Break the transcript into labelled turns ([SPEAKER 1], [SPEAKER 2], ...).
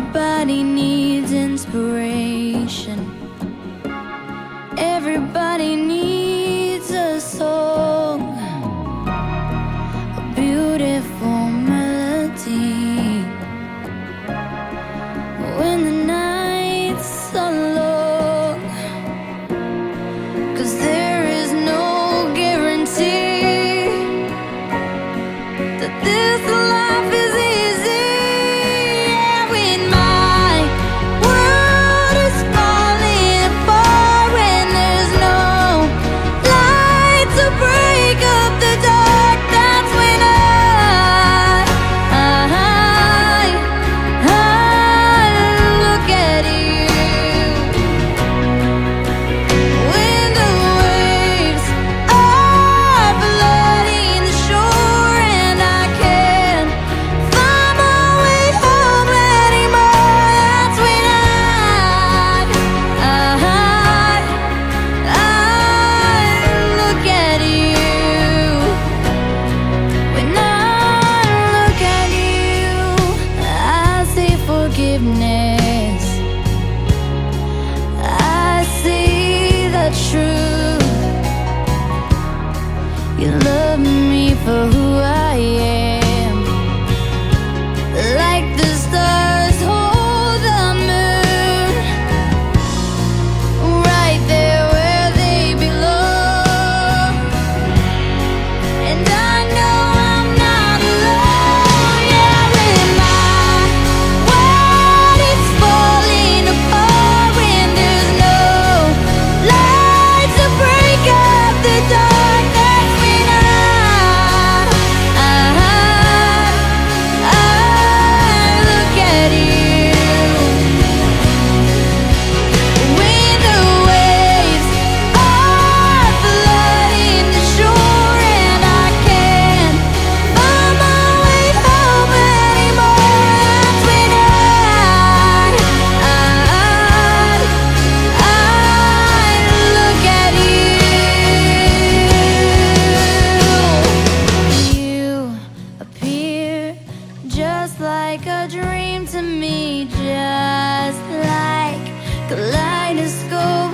[SPEAKER 1] Everybody needs inspiration. Everybody needs. me for who I am. like a dream to me, just like kaleidoscope.